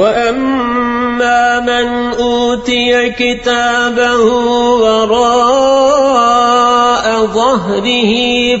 وأما من أوتي كتابه وراء ظهره